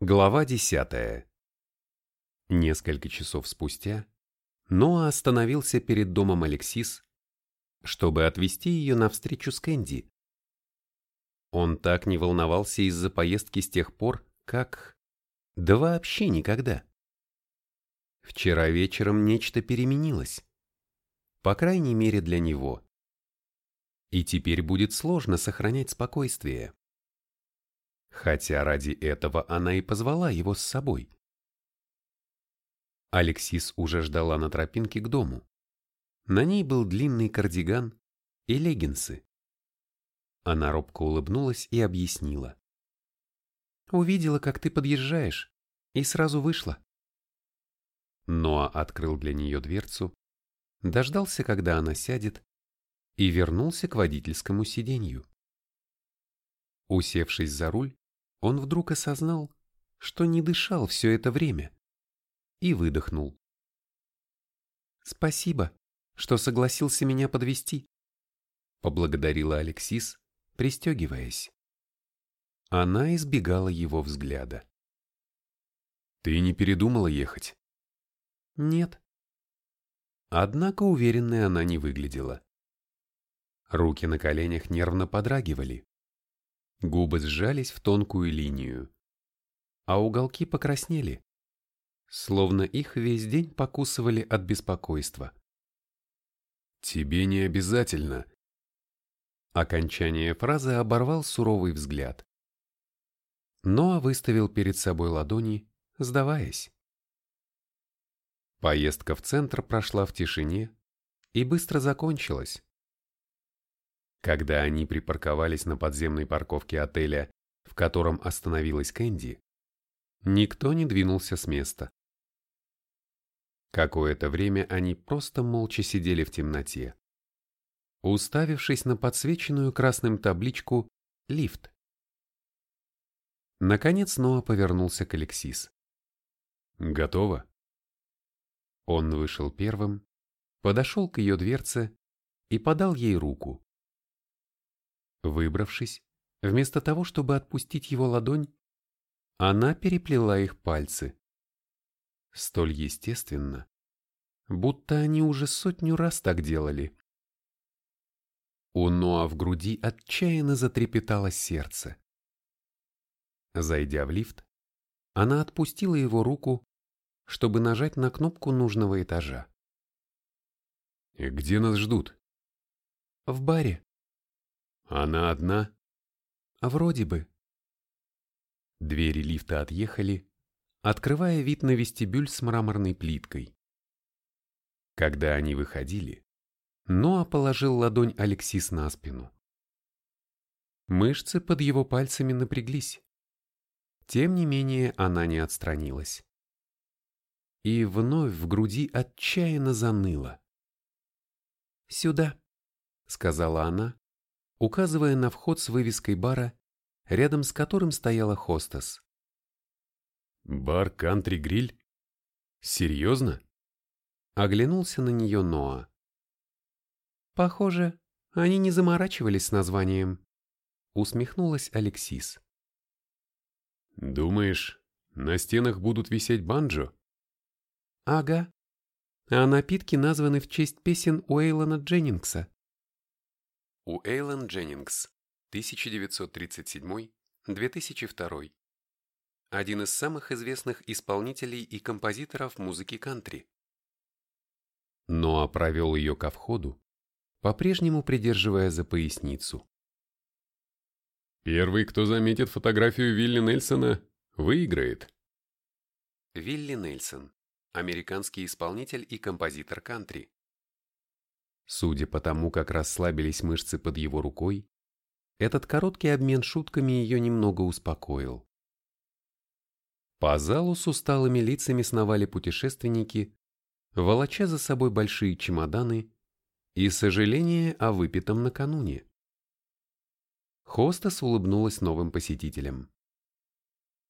Глава десятая. Несколько часов спустя Ноа остановился перед домом Алексис, чтобы отвезти ее на встречу с Кэнди. Он так не волновался из-за поездки с тех пор, как... Да вообще никогда. Вчера вечером нечто переменилось. По крайней мере для него. И теперь будет сложно сохранять спокойствие хотя ради этого она и позвала его с собой. Алексис уже ждала на тропинке к дому. На ней был длинный кардиган и леггинсы. Она робко улыбнулась и объяснила. «Увидела, как ты подъезжаешь, и сразу вышла». Ноа открыл для нее дверцу, дождался, когда она сядет, и вернулся к водительскому сиденью. Усевшись за руль, он вдруг осознал, что не дышал все это время, и выдохнул. «Спасибо, что согласился меня подвести, поблагодарила Алексис, пристегиваясь. Она избегала его взгляда. «Ты не передумала ехать?» «Нет». Однако уверенной она не выглядела. Руки на коленях нервно подрагивали. Губы сжались в тонкую линию, а уголки покраснели, словно их весь день покусывали от беспокойства. «Тебе не обязательно». Окончание фразы оборвал суровый взгляд. Ноа выставил перед собой ладони, сдаваясь. Поездка в центр прошла в тишине и быстро закончилась. Когда они припарковались на подземной парковке отеля, в котором остановилась Кэнди, никто не двинулся с места. Какое-то время они просто молча сидели в темноте, уставившись на подсвеченную красным табличку «Лифт». Наконец Ноа повернулся к Алексис. «Готово?» Он вышел первым, подошел к ее дверце и подал ей руку. Выбравшись, вместо того, чтобы отпустить его ладонь, она переплела их пальцы. Столь естественно, будто они уже сотню раз так делали. У Ноа в груди отчаянно затрепетало сердце. Зайдя в лифт, она отпустила его руку, чтобы нажать на кнопку нужного этажа. «Где нас ждут?» «В баре», она одна? Вроде бы. Двери лифта отъехали, открывая вид на вестибюль с мраморной плиткой. Когда они выходили, Ноа положил ладонь Алексис на спину. Мышцы под его пальцами напряглись. Тем не менее она не отстранилась. И вновь в груди отчаянно заныло. «Сюда», — сказала она, указывая на вход с вывеской бара, рядом с которым стояла хостес. «Бар Кантри Гриль? Серьезно?» Оглянулся на нее Ноа. «Похоже, они не заморачивались с названием», усмехнулась Алексис. «Думаешь, на стенах будут висеть банджо?» «Ага. А напитки названы в честь песен Уэйлона Дженнингса. У Эйлен Дженнингс, 1937-2002. Один из самых известных исполнителей и композиторов музыки кантри. Ноа провел ее ко входу, по-прежнему придерживая за поясницу. «Первый, кто заметит фотографию Вилли Нельсона, выиграет». Вилли Нельсон, американский исполнитель и композитор кантри, Судя по тому, как расслабились мышцы под его рукой, этот короткий обмен шутками ее немного успокоил. По залу с усталыми лицами сновали путешественники, волоча за собой большие чемоданы и сожаление о выпитом накануне. Хостес улыбнулась новым посетителям.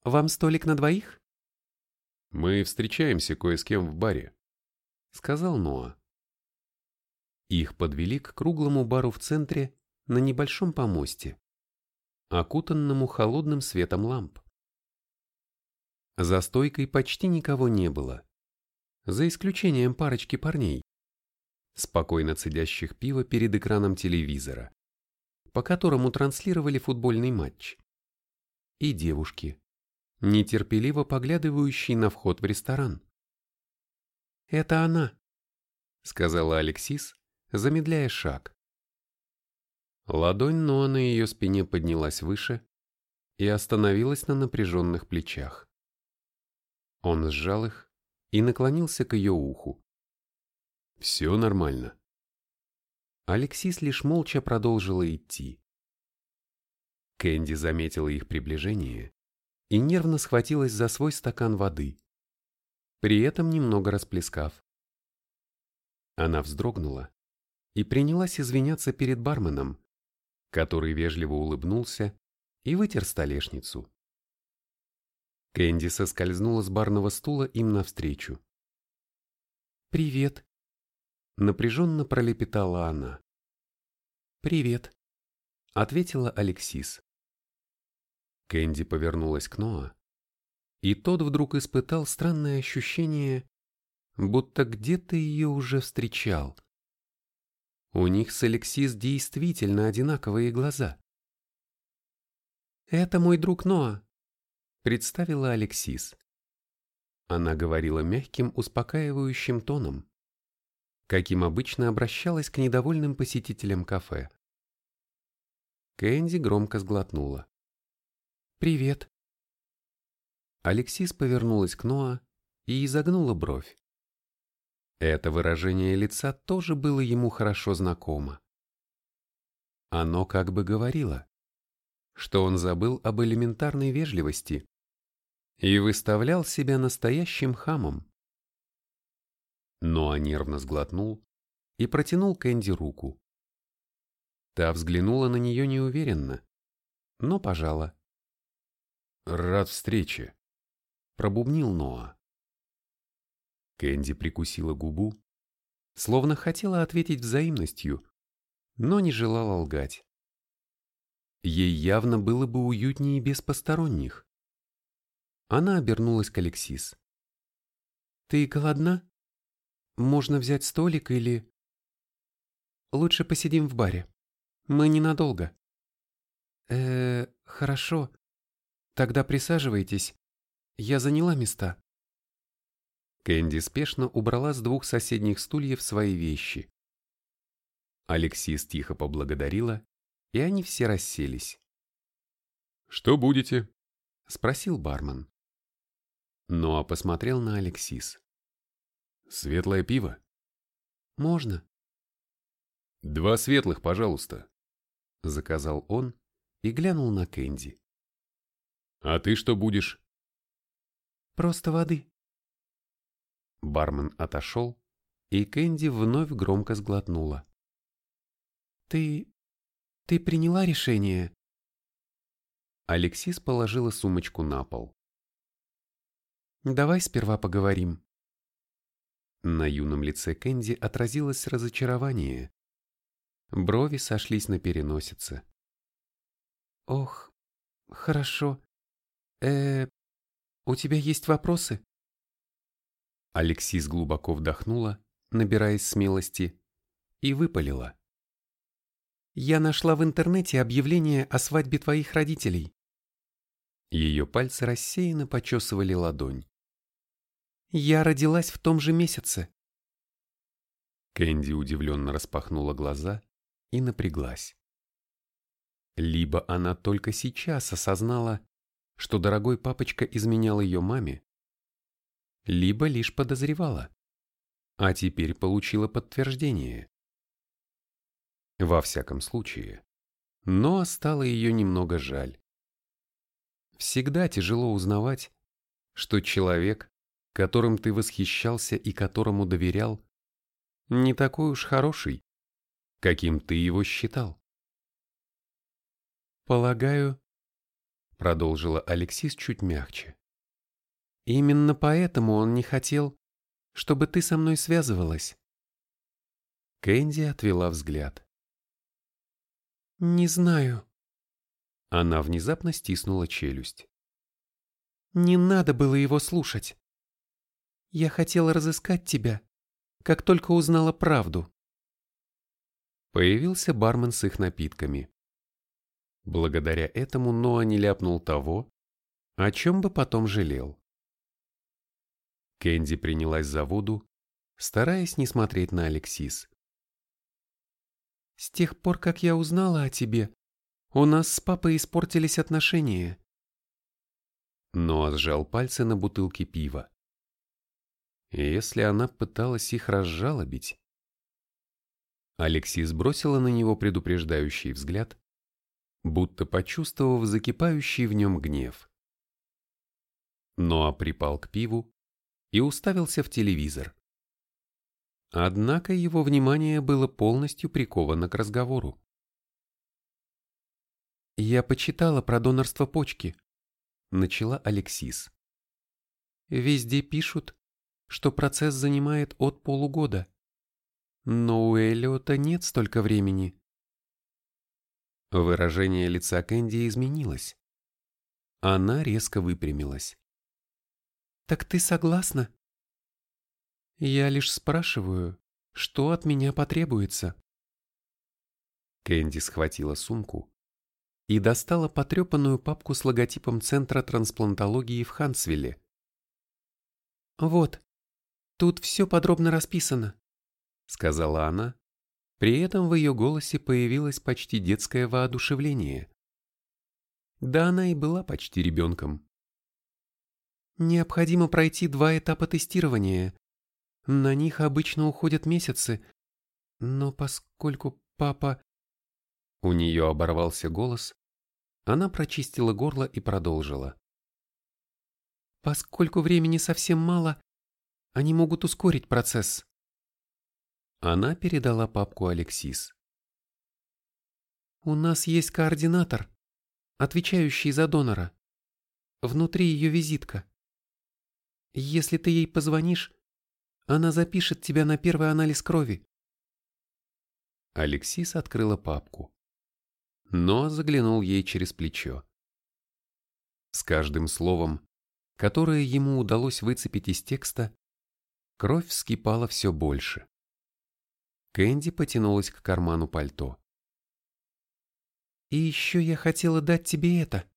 «Вам столик на двоих?» «Мы встречаемся кое с кем в баре», — сказал Ноа. Их подвели к круглому бару в центре на небольшом помосте, окутанному холодным светом ламп. За стойкой почти никого не было, за исключением парочки парней, спокойно цедящих пиво перед экраном телевизора, по которому транслировали футбольный матч, и девушки, нетерпеливо поглядывающие на вход в ресторан. «Это она», — сказала Алексис, замедляя шаг. Ладонь Ноа на ее спине поднялась выше и остановилась на напряженных плечах. Он сжал их и наклонился к ее уху. «Все нормально». Алексис лишь молча продолжила идти. Кэнди заметила их приближение и нервно схватилась за свой стакан воды, при этом немного расплескав. Она вздрогнула и принялась извиняться перед барменом, который вежливо улыбнулся и вытер столешницу. Кэнди соскользнула с барного стула им навстречу. «Привет», — напряженно пролепетала она. «Привет», — ответила Алексис. Кэнди повернулась к Ноа, и тот вдруг испытал странное ощущение, будто где-то ее уже встречал. У них с Алексис действительно одинаковые глаза. «Это мой друг Ноа», — представила Алексис. Она говорила мягким, успокаивающим тоном, каким обычно обращалась к недовольным посетителям кафе. Кэнди громко сглотнула. «Привет». Алексис повернулась к Ноа и изогнула бровь. Это выражение лица тоже было ему хорошо знакомо. Оно как бы говорило, что он забыл об элементарной вежливости и выставлял себя настоящим хамом. Ноа нервно сглотнул и протянул Кэнди руку. Та взглянула на нее неуверенно, но пожала. «Рад встрече», — пробубнил Ноа. Кэнди прикусила губу, словно хотела ответить взаимностью, но не желала лгать. Ей явно было бы уютнее без посторонних. Она обернулась к Алексис. «Ты голодна? Можно взять столик или...» «Лучше посидим в баре. Мы ненадолго». «Э, хорошо. Тогда присаживайтесь. Я заняла места». Кэнди спешно убрала с двух соседних стульев свои вещи. Алексис тихо поблагодарила, и они все расселись. «Что будете?» — спросил бармен. Ноа посмотрел на Алексис. «Светлое пиво?» «Можно». «Два светлых, пожалуйста», — заказал он и глянул на Кэнди. «А ты что будешь?» «Просто воды», Бармен отошел, и Кэнди вновь громко сглотнула. «Ты... ты приняла решение?» Алексис положила сумочку на пол. «Давай сперва поговорим». На юном лице Кэнди отразилось разочарование. Брови сошлись на переносице. «Ох, хорошо. э у тебя есть вопросы?» Алексис глубоко вдохнула, набираясь смелости, и выпалила. «Я нашла в интернете объявление о свадьбе твоих родителей». Ее пальцы рассеянно почесывали ладонь. «Я родилась в том же месяце». Кэнди удивленно распахнула глаза и напряглась. Либо она только сейчас осознала, что дорогой папочка изменял ее маме, либо лишь подозревала, а теперь получила подтверждение. Во всяком случае, но стало ее немного жаль. Всегда тяжело узнавать, что человек, которым ты восхищался и которому доверял, не такой уж хороший, каким ты его считал. «Полагаю», — продолжила Алексис чуть мягче, Именно поэтому он не хотел, чтобы ты со мной связывалась. Кэнди отвела взгляд. Не знаю. Она внезапно стиснула челюсть. Не надо было его слушать. Я хотела разыскать тебя, как только узнала правду. Появился бармен с их напитками. Благодаря этому Ноа не ляпнул того, о чем бы потом жалел. Кэнди принялась за воду, стараясь не смотреть на Алексис. «С тех пор, как я узнала о тебе, у нас с папой испортились отношения». Ноа сжал пальцы на бутылке пива. Если она пыталась их разжалобить... Алексис бросила на него предупреждающий взгляд, будто почувствовав закипающий в нем гнев. Ноа припал к пиву и уставился в телевизор. Однако его внимание было полностью приковано к разговору. «Я почитала про донорство почки», — начала Алексис. «Везде пишут, что процесс занимает от полугода. Но у Эллиота нет столько времени. Выражение лица Кэнди изменилось. Она резко выпрямилась. «Так ты согласна?» «Я лишь спрашиваю, что от меня потребуется?» Кэнди схватила сумку и достала потрепанную папку с логотипом Центра трансплантологии в Хансвилле. «Вот, тут все подробно расписано», — сказала она, при этом в ее голосе появилось почти детское воодушевление. Да она и была почти ребенком. Необходимо пройти два этапа тестирования. На них обычно уходят месяцы. Но поскольку папа... У нее оборвался голос, она прочистила горло и продолжила. Поскольку времени совсем мало, они могут ускорить процесс. Она передала папку Алексис. «У нас есть координатор, отвечающий за донора. Внутри ее визитка. Если ты ей позвонишь, она запишет тебя на первый анализ крови». Алексис открыла папку, но заглянул ей через плечо. С каждым словом, которое ему удалось выцепить из текста, кровь вскипала все больше. Кэнди потянулась к карману пальто. «И еще я хотела дать тебе это».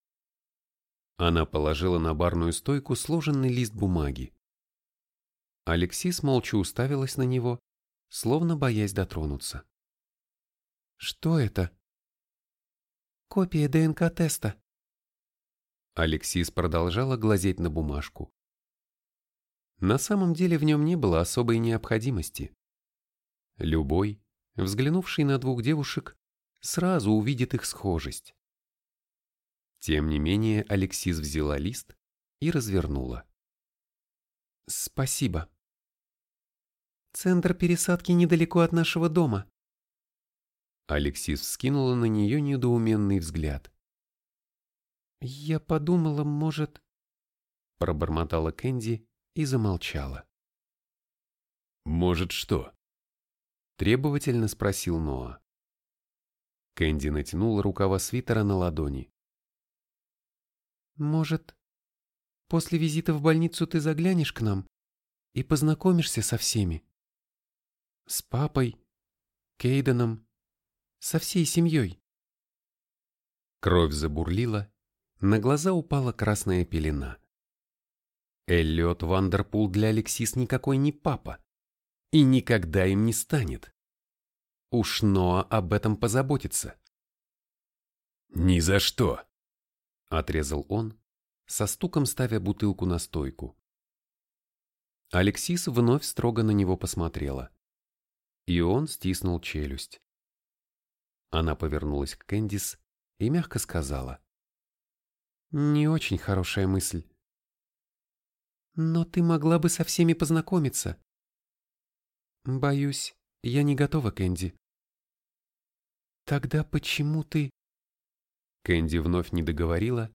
Она положила на барную стойку сложенный лист бумаги. Алексис молча уставилась на него, словно боясь дотронуться. «Что это?» «Копия ДНК-теста». Алексис продолжала глазеть на бумажку. На самом деле в нем не было особой необходимости. Любой, взглянувший на двух девушек, сразу увидит их схожесть. Тем не менее, Алексис взяла лист и развернула. «Спасибо. Центр пересадки недалеко от нашего дома». Алексис вскинула на нее недоуменный взгляд. «Я подумала, может...» Пробормотала Кэнди и замолчала. «Может что?» Требовательно спросил Ноа. Кэнди натянула рукава свитера на ладони. «Может, после визита в больницу ты заглянешь к нам и познакомишься со всеми? С папой, Кейденом, со всей семьей?» Кровь забурлила, на глаза упала красная пелена. Эллиот Вандерпул для Алексис никакой не папа и никогда им не станет. Уж Ноа об этом позаботится. «Ни за что!» — отрезал он, со стуком ставя бутылку на стойку. Алексис вновь строго на него посмотрела. И он стиснул челюсть. Она повернулась к Кэндис и мягко сказала. «Не очень хорошая мысль. Но ты могла бы со всеми познакомиться. Боюсь, я не готова, Кэнди. Тогда почему ты... Кэнди вновь не договорила,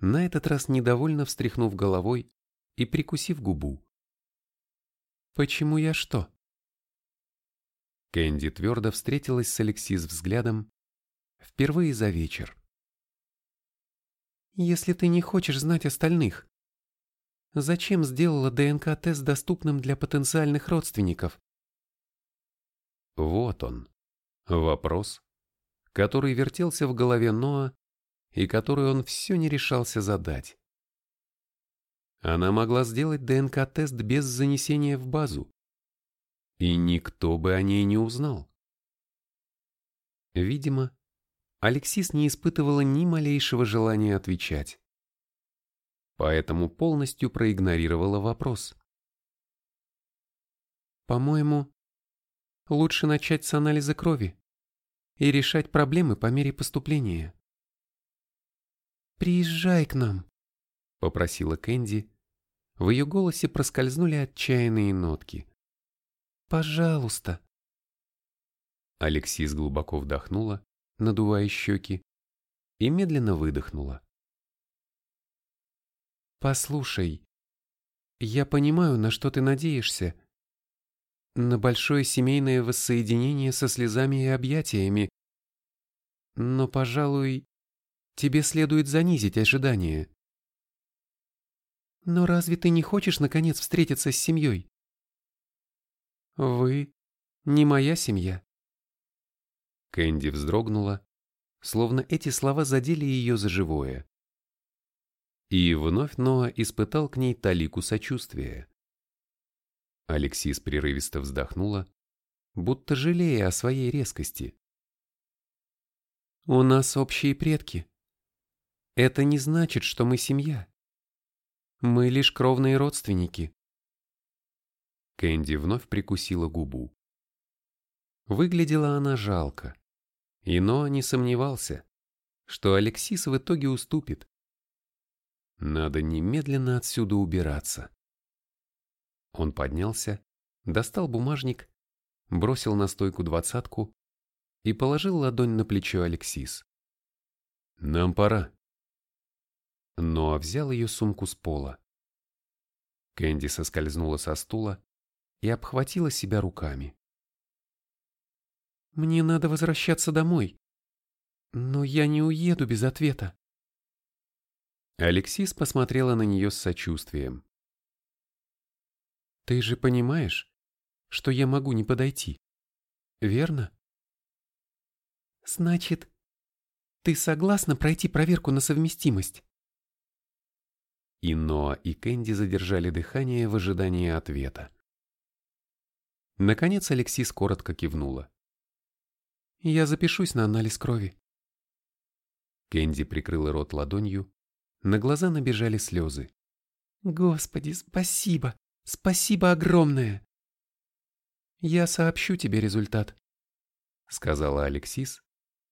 на этот раз недовольно встряхнув головой и прикусив губу. Почему я что? Кэнди твердо встретилась с Алексис взглядом впервые за вечер. Если ты не хочешь знать остальных, Зачем сделала ДНК-тест доступным для потенциальных родственников? Вот он. Вопрос, который вертелся в голове Ноа и который он все не решался задать. Она могла сделать ДНК-тест без занесения в базу. И никто бы о ней не узнал. Видимо, Алексис не испытывала ни малейшего желания отвечать. Поэтому полностью проигнорировала вопрос. По-моему, лучше начать с анализа крови и решать проблемы по мере поступления. «Приезжай к нам», — попросила Кэнди. В ее голосе проскользнули отчаянные нотки. «Пожалуйста». Алексис глубоко вдохнула, надувая щеки, и медленно выдохнула. «Послушай, я понимаю, на что ты надеешься. На большое семейное воссоединение со слезами и объятиями. Но, пожалуй, тебе следует занизить ожидания. Но разве ты не хочешь, наконец, встретиться с семьей? Вы не моя семья. Кэнди вздрогнула, словно эти слова задели ее за живое. И вновь Ноа испытал к ней талику сочувствия. Алексис прерывисто вздохнула, будто жалея о своей резкости. «У нас общие предки. Это не значит, что мы семья. Мы лишь кровные родственники. Кэнди вновь прикусила губу. Выглядела она жалко. И Ноа не сомневался, что Алексис в итоге уступит. Надо немедленно отсюда убираться. Он поднялся, достал бумажник, бросил на стойку двадцатку и положил ладонь на плечо Алексис. «Нам пора» но взял ее сумку с пола. Кэнди соскользнула со стула и обхватила себя руками. «Мне надо возвращаться домой, но я не уеду без ответа». Алексис посмотрела на нее с сочувствием. «Ты же понимаешь, что я могу не подойти, верно?» «Значит, ты согласна пройти проверку на совместимость?» И Ноа и Кэнди задержали дыхание в ожидании ответа. Наконец Алексис коротко кивнула. «Я запишусь на анализ крови». Кэнди прикрыла рот ладонью, на глаза набежали слезы. «Господи, спасибо! Спасибо огромное!» «Я сообщу тебе результат», — сказала Алексис,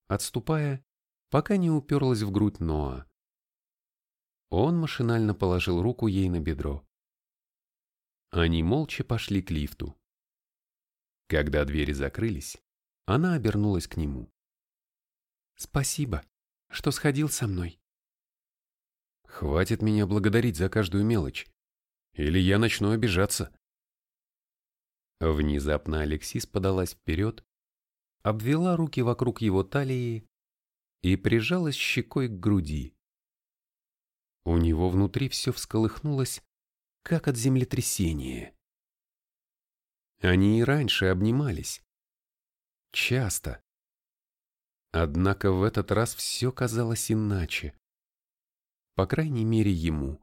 отступая, пока не уперлась в грудь Ноа. Он машинально положил руку ей на бедро. Они молча пошли к лифту. Когда двери закрылись, она обернулась к нему. «Спасибо, что сходил со мной». «Хватит меня благодарить за каждую мелочь, или я начну обижаться». Внезапно Алексис подалась вперед, обвела руки вокруг его талии и прижалась щекой к груди. У него внутри все всколыхнулось, как от землетрясения. Они и раньше обнимались. Часто. Однако в этот раз все казалось иначе. По крайней мере, ему.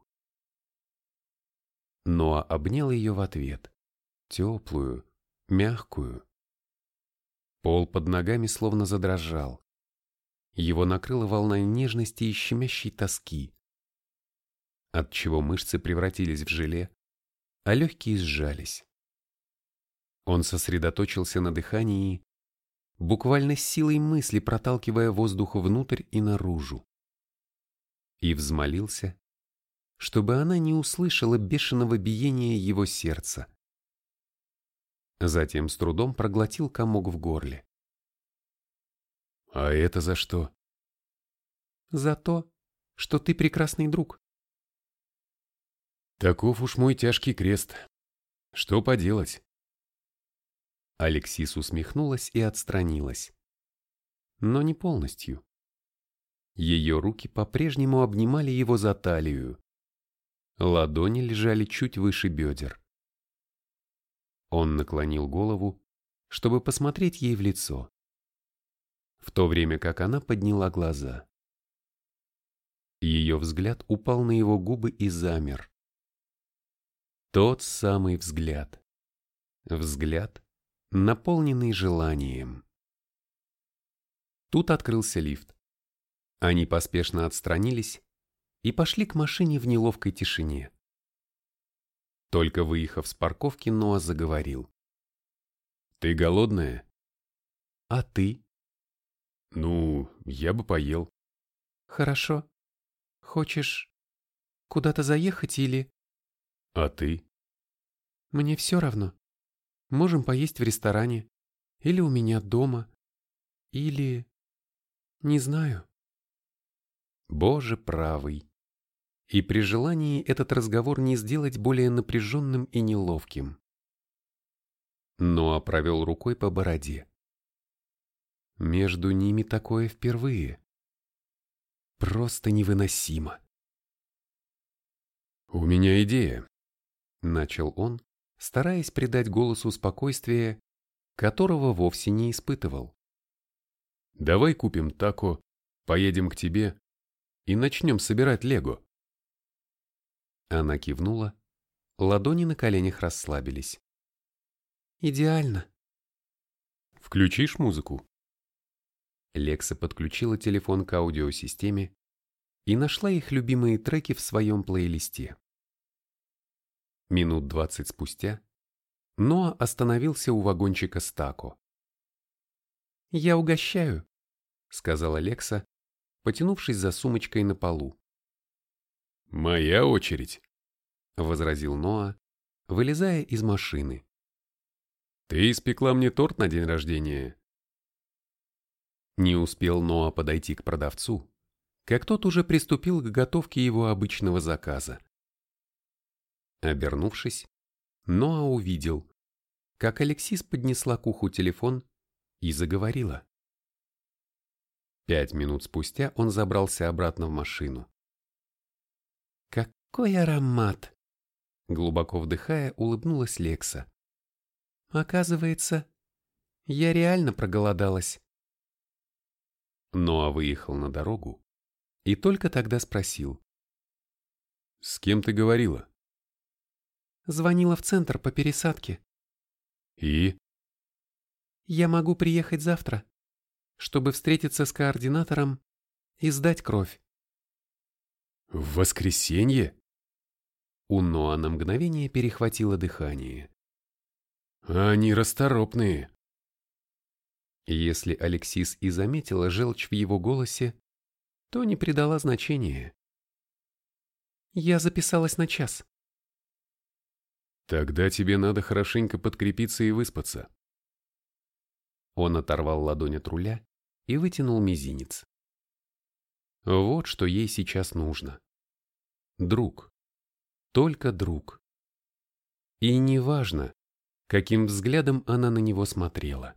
Ноа обнял ее в ответ. Теплую, мягкую. Пол под ногами словно задрожал. Его накрыла волна нежности и щемящей тоски отчего мышцы превратились в желе, а легкие сжались. Он сосредоточился на дыхании, буквально силой мысли проталкивая воздух внутрь и наружу. И взмолился, чтобы она не услышала бешеного биения его сердца. Затем с трудом проглотил комок в горле. «А это за что?» «За то, что ты прекрасный друг», Таков уж мой тяжкий крест. Что поделать? Алексис усмехнулась и отстранилась. Но не полностью. Ее руки по-прежнему обнимали его за талию. Ладони лежали чуть выше бедер. Он наклонил голову, чтобы посмотреть ей в лицо, в то время как она подняла глаза. Ее взгляд упал на его губы и замер. Тот самый взгляд. Взгляд, наполненный желанием. Тут открылся лифт. Они поспешно отстранились и пошли к машине в неловкой тишине. Только выехав с парковки, Ноа заговорил. «Ты голодная?» «А ты?» «Ну, я бы поел». «Хорошо. Хочешь куда-то заехать или...» «А ты?» «Мне все равно. Можем поесть в ресторане. Или у меня дома. Или... Не знаю». Боже правый. И при желании этот разговор не сделать более напряженным и неловким. Ноа провел рукой по бороде. Между ними такое впервые. Просто невыносимо. «У меня идея», — начал он, стараясь придать голосу спокойствие, которого вовсе не испытывал. «Давай купим тако, поедем к тебе и начнем собирать лего». Она кивнула, ладони на коленях расслабились. «Идеально». «Включишь музыку?» Лекса подключила телефон к аудиосистеме и нашла их любимые треки в своем плейлисте. Минут двадцать спустя Ноа остановился у вагончика с тако. «Я угощаю», — сказала Лекса, потянувшись за сумочкой на полу. «Моя очередь», — возразил Ноа, вылезая из машины. «Ты испекла мне торт на день рождения». Не успел Ноа подойти к продавцу, как тот уже приступил к готовке его обычного заказа. Обернувшись, Ноа увидел, как Алексис поднесла к уху телефон и заговорила. Пять минут спустя он забрался обратно в машину. «Какой аромат!» Глубоко вдыхая, улыбнулась Лекса. «Оказывается, я реально проголодалась». Ноа выехал на дорогу и только тогда спросил. «С кем ты говорила?» Звонила в центр по пересадке. И? Я могу приехать завтра, чтобы встретиться с координатором и сдать кровь. В воскресенье? У Ноа на мгновение перехватило дыхание. Они расторопные. Если Алексис и заметила желчь в его голосе, то не придала значения. Я записалась на час. Тогда тебе надо хорошенько подкрепиться и выспаться. Он оторвал ладонь от руля и вытянул мизинец. Вот что ей сейчас нужно. Друг. Только друг. И неважно, каким взглядом она на него смотрела.